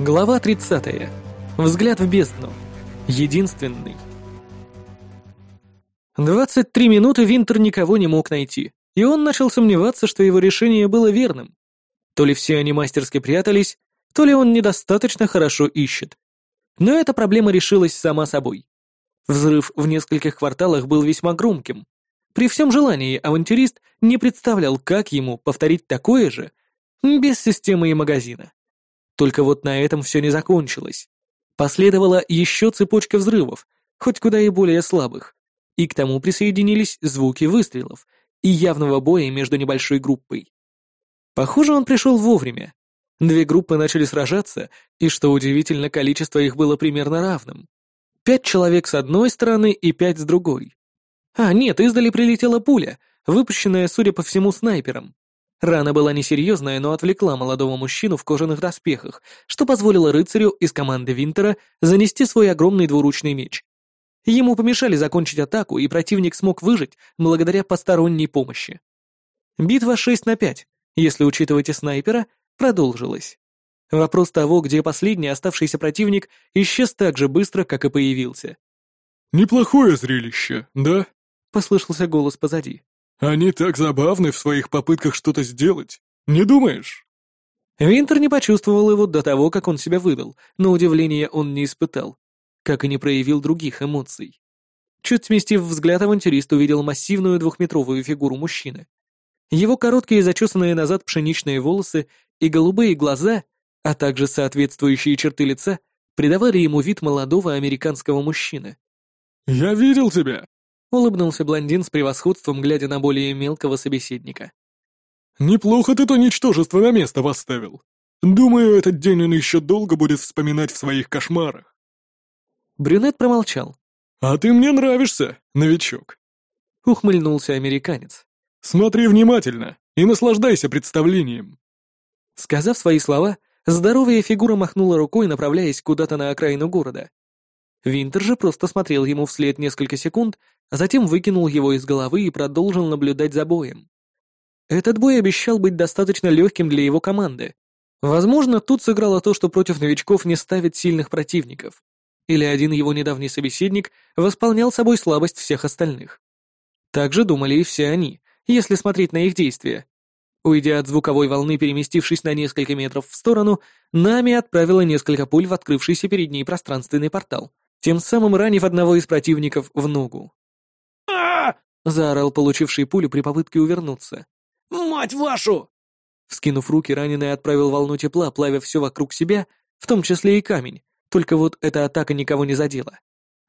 Глава 30. Взгляд в бездну. Единственный. 23 минуты Винтер никого не мог найти, и он начал сомневаться, что его решение было верным. То ли все они мастерски прятались, то ли он недостаточно хорошо ищет. Но эта проблема решилась сама собой. Взрыв в нескольких кварталах был весьма громким. При всем желании авантюрист не представлял, как ему повторить такое же без системы и магазина. Только вот на этом все не закончилось. Последовала еще цепочка взрывов, хоть куда и более слабых, и к тому присоединились звуки выстрелов и явного боя между небольшой группой. Похоже, он пришел вовремя. Две группы начали сражаться, и, что удивительно, количество их было примерно равным. Пять человек с одной стороны и пять с другой. А, нет, издали прилетела пуля, выпущенная, судя по всему, снайпером. Рана была несерьезная, но отвлекла молодого мужчину в кожаных доспехах, что позволило рыцарю из команды Винтера занести свой огромный двуручный меч. Ему помешали закончить атаку, и противник смог выжить благодаря посторонней помощи. Битва 6 на 5, если учитывать и снайпера, продолжилась. Вопрос того, где последний оставшийся противник, исчез так же быстро, как и появился. «Неплохое зрелище, да?» — послышался голос позади. Они так забавны в своих попытках что-то сделать. Не думаешь?» Винтер не почувствовал его до того, как он себя выдал, но удивления он не испытал, как и не проявил других эмоций. Чуть сместив взгляд, авантюрист увидел массивную двухметровую фигуру мужчины. Его короткие зачесанные назад пшеничные волосы и голубые глаза, а также соответствующие черты лица, придавали ему вид молодого американского мужчины. «Я видел тебя!» Улыбнулся блондин с превосходством, глядя на более мелкого собеседника. «Неплохо ты то ничтожество на место поставил. Думаю, этот день он еще долго будет вспоминать в своих кошмарах». Брюнет промолчал. «А ты мне нравишься, новичок», — ухмыльнулся американец. «Смотри внимательно и наслаждайся представлением». Сказав свои слова, здоровая фигура махнула рукой, направляясь куда-то на окраину города. Винтер же просто смотрел ему вслед несколько секунд, а затем выкинул его из головы и продолжил наблюдать за боем. Этот бой обещал быть достаточно легким для его команды. Возможно, тут сыграло то, что против новичков не ставит сильных противников. Или один его недавний собеседник восполнял собой слабость всех остальных. Так же думали и все они, если смотреть на их действия. Уйдя от звуковой волны, переместившись на несколько метров в сторону, Нами отправила несколько пуль в открывшийся перед ней пространственный портал, тем самым ранив одного из противников в ногу. а заорал получивший пулю при попытке увернуться. «Мать вашу!» Вскинув руки, раненый отправил волну тепла, плавя все вокруг себя, в том числе и камень, только вот эта атака никого не задела.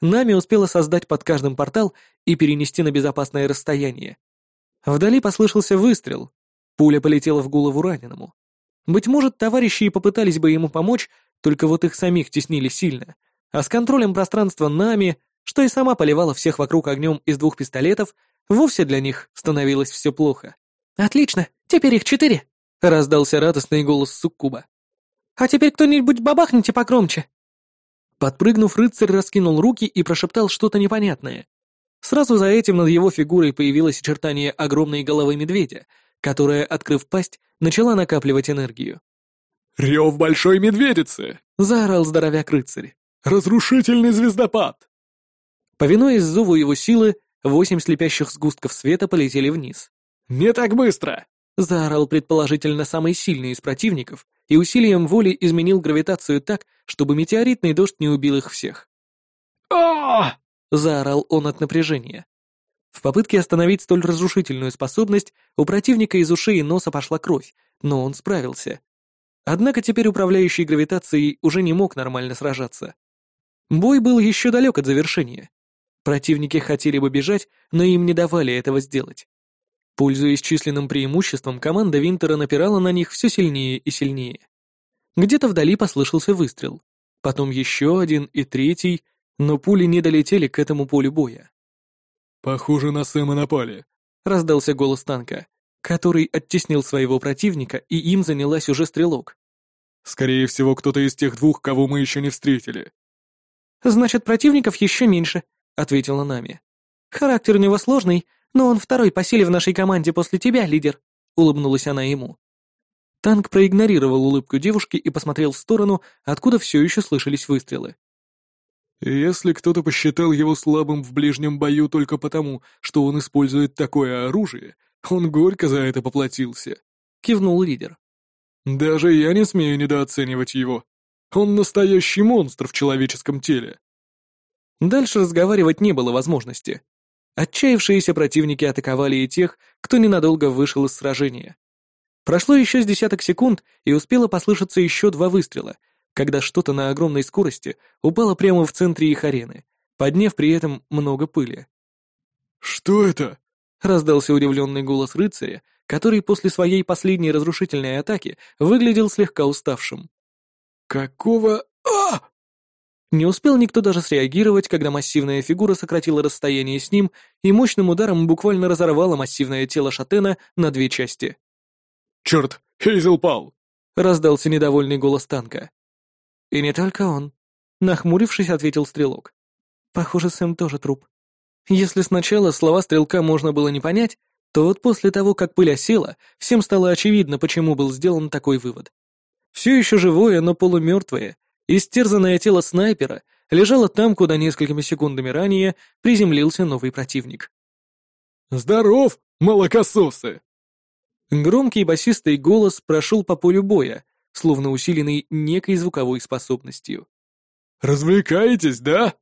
Нами успела создать под каждым портал и перенести на безопасное расстояние. Вдали послышался выстрел. Пуля полетела в голову раненому. Быть может, товарищи и попытались бы ему помочь, только вот их самих теснили сильно, а с контролем пространства нами, что и сама поливала всех вокруг огнем из двух пистолетов, вовсе для них становилось все плохо. «Отлично, теперь их четыре!» — раздался радостный голос Суккуба. «А теперь кто-нибудь бабахните покромче!» Подпрыгнув, рыцарь раскинул руки и прошептал что-то непонятное. Сразу за этим над его фигурой появилось очертание огромной головы медведя, которая, открыв пасть, начала накапливать энергию. «Рев большой медведицы!» — заорал здоровяк-рыцарь. Разрушительный звездопад!» Повинуясь зову его силы, восемь слепящих сгустков света полетели вниз. «Не так быстро!» — заорал предположительно самый сильный из противников и усилием воли изменил гравитацию так, чтобы метеоритный дождь не убил их всех. а заорал он от напряжения. В попытке остановить столь разрушительную способность у противника из ушей и носа пошла кровь, но он справился. Однако теперь управляющий гравитацией уже не мог нормально сражаться. Бой был еще далек от завершения. Противники хотели бы бежать, но им не давали этого сделать. Пользуясь численным преимуществом, команда Винтера напирала на них все сильнее и сильнее. Где-то вдали послышался выстрел. Потом еще один и третий, но пули не долетели к этому полю боя. «Похоже, на Сэма напали», — раздался голос танка, который оттеснил своего противника, и им занялась уже стрелок. «Скорее всего, кто-то из тех двух, кого мы еще не встретили». «Значит, противников еще меньше», — ответила Нами. «Характер у него сложный, но он второй по силе в нашей команде после тебя, лидер», — улыбнулась она ему. Танк проигнорировал улыбку девушки и посмотрел в сторону, откуда все еще слышались выстрелы. «Если кто-то посчитал его слабым в ближнем бою только потому, что он использует такое оружие, он горько за это поплатился», — кивнул лидер. «Даже я не смею недооценивать его. Он настоящий монстр в человеческом теле». Дальше разговаривать не было возможности. Отчаявшиеся противники атаковали и тех, кто ненадолго вышел из сражения. Прошло еще с десяток секунд, и успело послышаться еще два выстрела, когда что-то на огромной скорости упало прямо в центре их арены, подняв при этом много пыли. «Что это?» — раздался удивленный голос рыцаря, который после своей последней разрушительной атаки выглядел слегка уставшим. «Какого... а Не успел никто даже среагировать, когда массивная фигура сократила расстояние с ним и мощным ударом буквально разорвала массивное тело Шатена на две части. «Черт, Хейзел пал!» — раздался недовольный голос танка. «И не только он», — нахмурившись, ответил стрелок. «Похоже, Сэм тоже труп. Если сначала слова стрелка можно было не понять, то вот после того, как пыль осела, всем стало очевидно, почему был сделан такой вывод. Все еще живое, но полумертвое, истерзанное тело снайпера лежало там, куда несколькими секундами ранее приземлился новый противник. «Здоров, молокососы!» Громкий басистый голос прошел по полю боя, словно усиленный некой звуковой способностью. «Развлекаетесь, да?»